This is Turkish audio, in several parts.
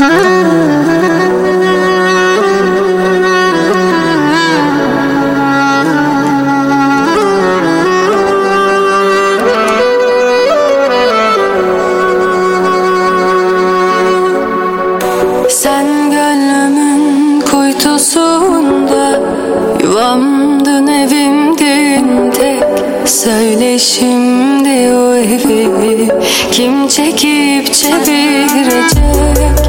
Sen gönlümün kuytusunda Yuvamdın evimdin. Tek Söyle şimdi o evi. Kim çekip çevirecek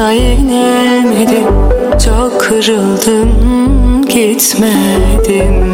sana inemedim. Çok kırıldım gitmedim.